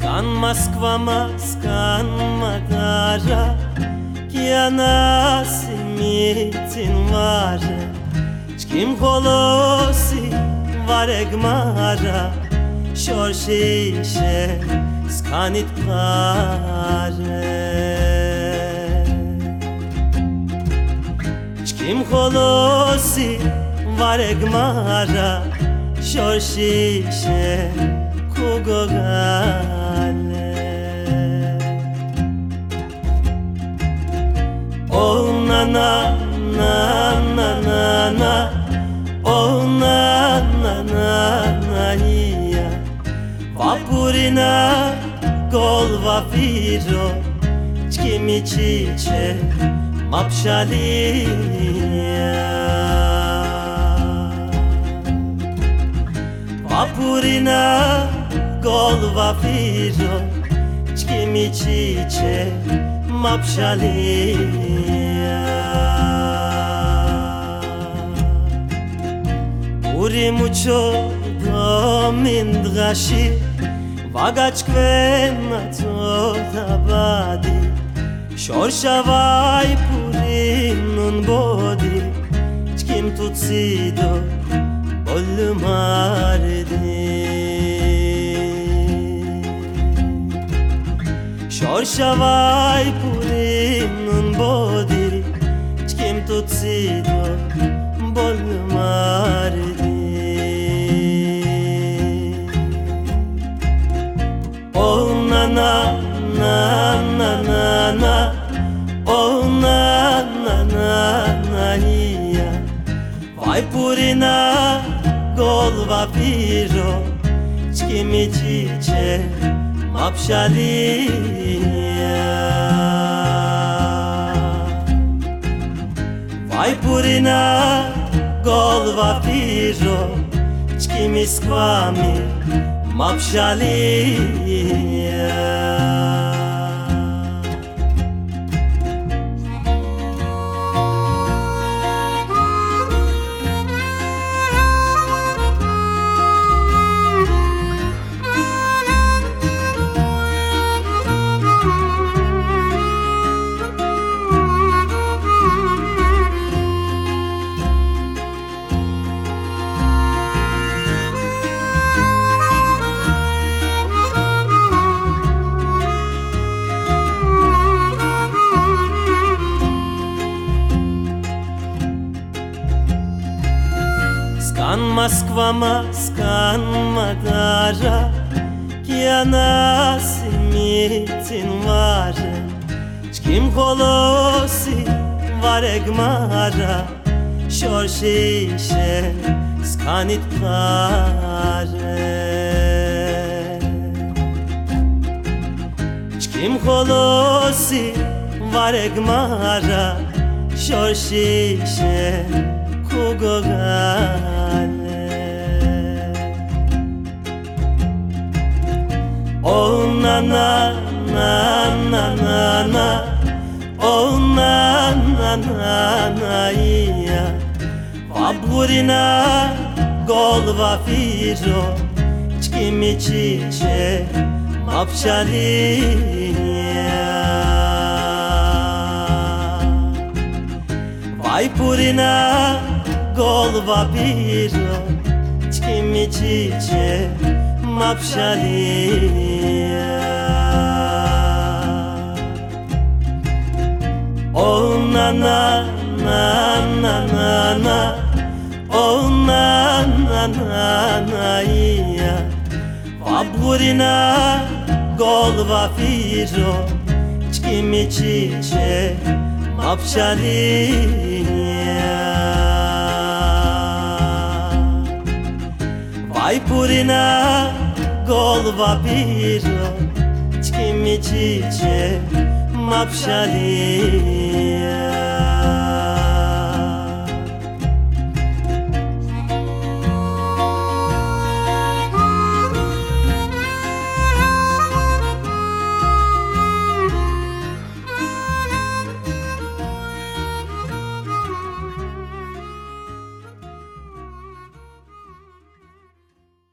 Skan Moskva, Skan Magara Kiana simitin vare Çkim kolosi vare gmara Şorşişe skanit pare. Çkim kolosi vare gmara Şorşişe kugogale na na na na na. Oh na na na na ia Vapurina golva firo Çkimi çiçe mapşalia Vapurina golva firo Çkimi çiçe mapşalia Uri mucho domindgashi Vagaç kvena toda badi Şorşavay purinun bodi Çkim tutsido olmardi Şorşavay purinun bodi Çkim tutsido bolmardi Oh na na na na ia Vai purina golva piro Çkimi çiçe mapşalia Vai purina golva piro Çkimi skwami mapşalia Skan Moskva, Skan Magara Kiana simitin vare Çkim kolosi vare gmara Şorşişe skanit pare. Çkim kolosi vare gmara na na na na na. Oh na na na na ia Vapurina golva firo Çkimi çiçe mapşalia Vai purina golva piro Çkimi çiçe mapşalia na na na na na. Oh na na na na ia Vapurina golva firo Çkimi çiçe mapşalia Vai purina golva piro Çkimi çiçe mapşalia